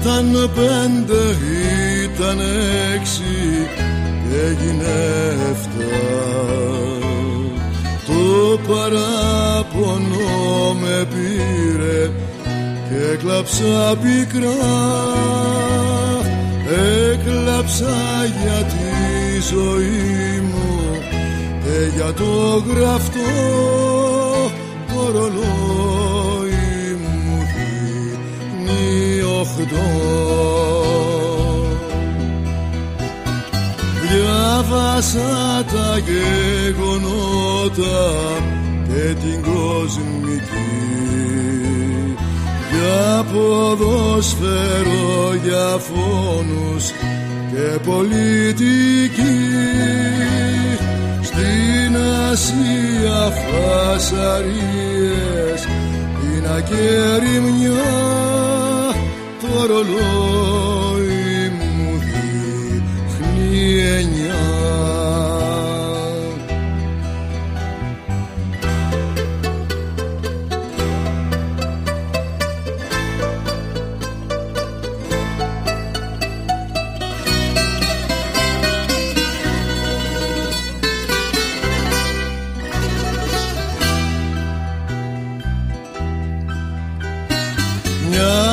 ήταν πέντε, ήταν έξι έγινε εφτά. Το παράπονο με πήρε και έκλαψα πικρά. Έκλαψα για τη ζωή μου και για το γραφτό το ρολόι δίνει οχτώ διάβασα τα γεγονότα και την κοσμική. Για ποδοσφαίρο, για φόνους και πολιτική. Στην Ασία φασαρίες την ακεριμιά το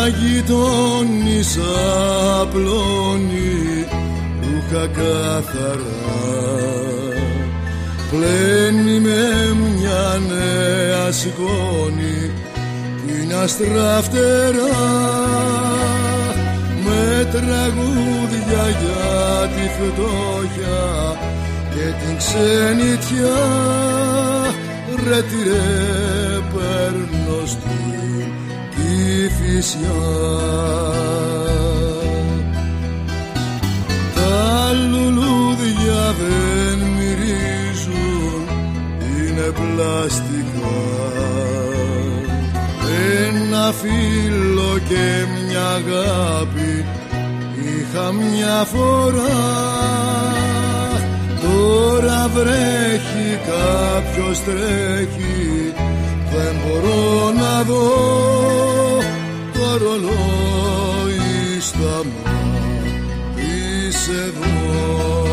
γειτόνισσα απλώνει ρούχα καθαρά. Πλένει με μια νέα σκόνη την αστραφτερά με τραγούδια για τη φτώχεια και την ξενιτιά. Ρε τι ρε παίρνω στη Κηφισιά τα λουλούδια δεν μυρίζουν είναι πλαστικά. Ένα φίλο και μια αγάπη είχα μια φορά. Τώρα βρέχει κάποιος τρέχει δεν μπορώ να δω. το ρολόι στα μάτια. Εδώ